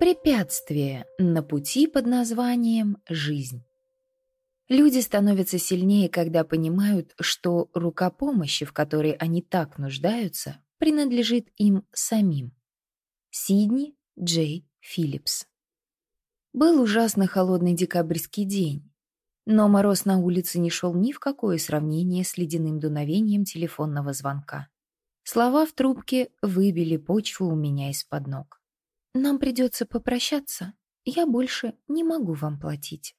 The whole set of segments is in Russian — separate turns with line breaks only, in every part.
Препятствие на пути под названием «жизнь». Люди становятся сильнее, когда понимают, что рука помощи, в которой они так нуждаются, принадлежит им самим. Сидни Джей Филлипс Был ужасно холодный декабрьский день, но мороз на улице не шел ни в какое сравнение с ледяным дуновением телефонного звонка. Слова в трубке выбили почву у меня из-под ног. «Нам придется попрощаться. Я больше не могу вам платить».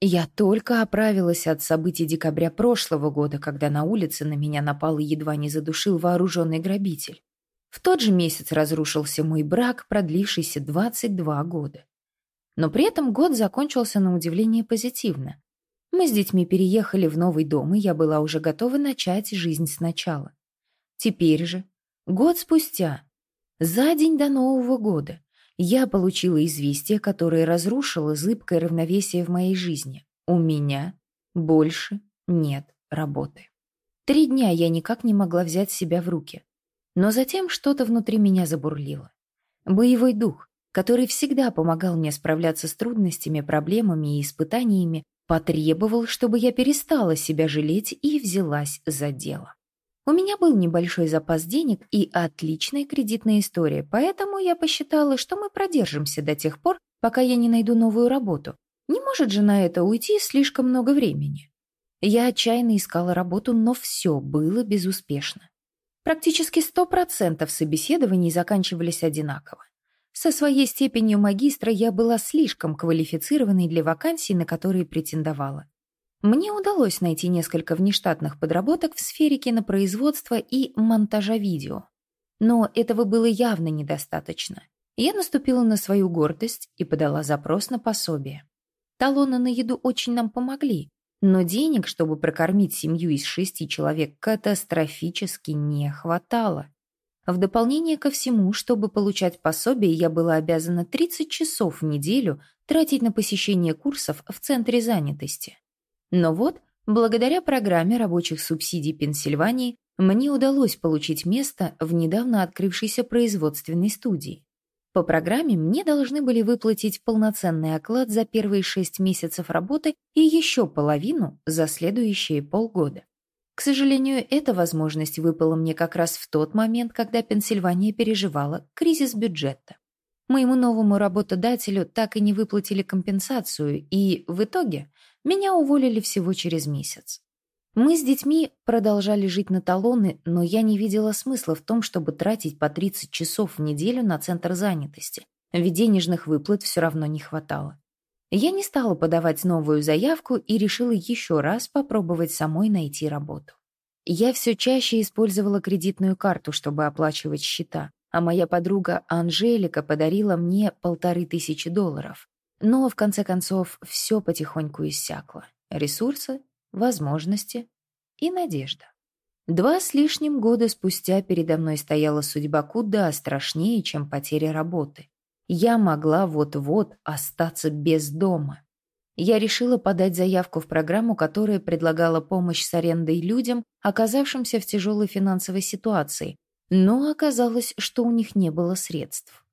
Я только оправилась от событий декабря прошлого года, когда на улице на меня напал и едва не задушил вооруженный грабитель. В тот же месяц разрушился мой брак, продлившийся 22 года. Но при этом год закончился на удивление позитивно. Мы с детьми переехали в новый дом, и я была уже готова начать жизнь сначала. Теперь же, год спустя, за день до Нового года, я получила известие, которое разрушило зыбкое равновесие в моей жизни. У меня больше нет работы. Три дня я никак не могла взять себя в руки. Но затем что-то внутри меня забурлило. Боевой дух, который всегда помогал мне справляться с трудностями, проблемами и испытаниями, потребовал, чтобы я перестала себя жалеть и взялась за дело. У меня был небольшой запас денег и отличная кредитная история, поэтому я посчитала, что мы продержимся до тех пор, пока я не найду новую работу. Не может же на это уйти слишком много времени. Я отчаянно искала работу, но все было безуспешно. Практически 100% собеседований заканчивались одинаково. Со своей степенью магистра я была слишком квалифицированной для вакансий, на которые претендовала. Мне удалось найти несколько внештатных подработок в сфере кинопроизводства и монтажа видео. Но этого было явно недостаточно. Я наступила на свою гордость и подала запрос на пособие. Талоны на еду очень нам помогли, но денег, чтобы прокормить семью из шести человек, катастрофически не хватало. В дополнение ко всему, чтобы получать пособие, я была обязана 30 часов в неделю тратить на посещение курсов в центре занятости. Но вот, благодаря программе рабочих субсидий Пенсильвании, мне удалось получить место в недавно открывшейся производственной студии. По программе мне должны были выплатить полноценный оклад за первые шесть месяцев работы и еще половину за следующие полгода. К сожалению, эта возможность выпала мне как раз в тот момент, когда Пенсильвания переживала кризис бюджета. Моему новому работодателю так и не выплатили компенсацию, и в итоге меня уволили всего через месяц. Мы с детьми продолжали жить на талоны, но я не видела смысла в том, чтобы тратить по 30 часов в неделю на центр занятости, ведь денежных выплат все равно не хватало. Я не стала подавать новую заявку и решила еще раз попробовать самой найти работу. Я все чаще использовала кредитную карту, чтобы оплачивать счета, а моя подруга Анжелика подарила мне полторы тысячи долларов. Но, в конце концов, все потихоньку иссякло. Ресурсы, возможности и надежда. Два с лишним года спустя передо мной стояла судьба куда страшнее, чем потеря работы. Я могла вот-вот остаться без дома. Я решила подать заявку в программу, которая предлагала помощь с арендой людям, оказавшимся в тяжелой финансовой ситуации, но оказалось, что у них не было средств.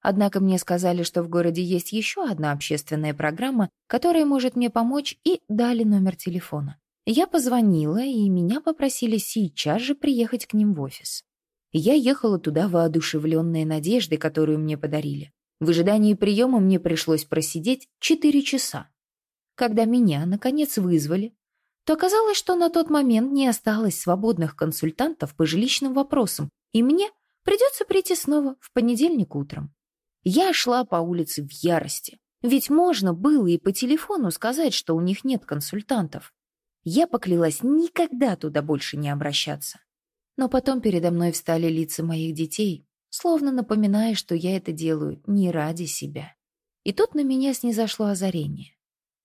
Однако мне сказали, что в городе есть еще одна общественная программа, которая может мне помочь, и дали номер телефона. Я позвонила, и меня попросили сейчас же приехать к ним в офис. Я ехала туда воодушевленная надеждой, которую мне подарили. В ожидании приема мне пришлось просидеть 4 часа. Когда меня, наконец, вызвали, то оказалось, что на тот момент не осталось свободных консультантов по жилищным вопросам, и мне придется прийти снова в понедельник утром. Я шла по улице в ярости. Ведь можно было и по телефону сказать, что у них нет консультантов. Я поклялась никогда туда больше не обращаться. Но потом передо мной встали лица моих детей, словно напоминая, что я это делаю не ради себя. И тут на меня снизошло озарение.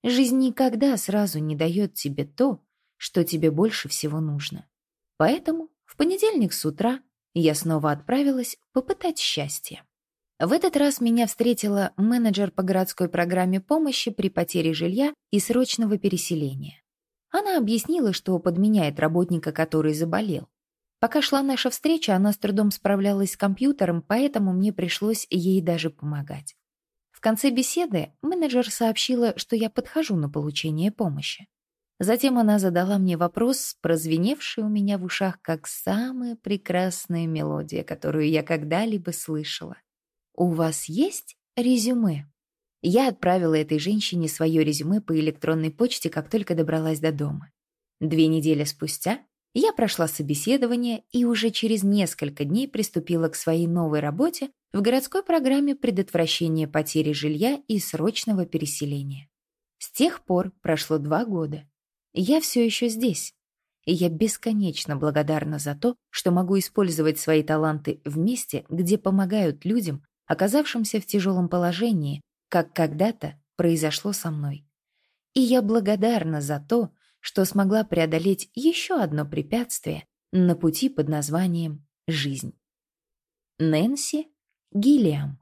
Жизнь никогда сразу не дает тебе то, что тебе больше всего нужно. Поэтому в понедельник с утра я снова отправилась попытать счастье. В этот раз меня встретила менеджер по городской программе помощи при потере жилья и срочного переселения. Она объяснила, что подменяет работника, который заболел. Пока шла наша встреча, она с трудом справлялась с компьютером, поэтому мне пришлось ей даже помогать. конце беседы менеджер сообщила, что я подхожу на получение помощи. Затем она задала мне вопрос, прозвеневший у меня в ушах как самая прекрасная мелодия, которую я когда-либо слышала. «У вас есть резюме?» Я отправила этой женщине свое резюме по электронной почте, как только добралась до дома. Две недели спустя я прошла собеседование и уже через несколько дней приступила к своей новой работе в городской программе предотвращения потери жилья и срочного переселения. С тех пор прошло два года. Я все еще здесь. И я бесконечно благодарна за то, что могу использовать свои таланты в месте, где помогают людям, оказавшимся в тяжелом положении, как когда-то произошло со мной. И я благодарна за то, что смогла преодолеть еще одно препятствие на пути под названием «жизнь». Нэнси Гиллиам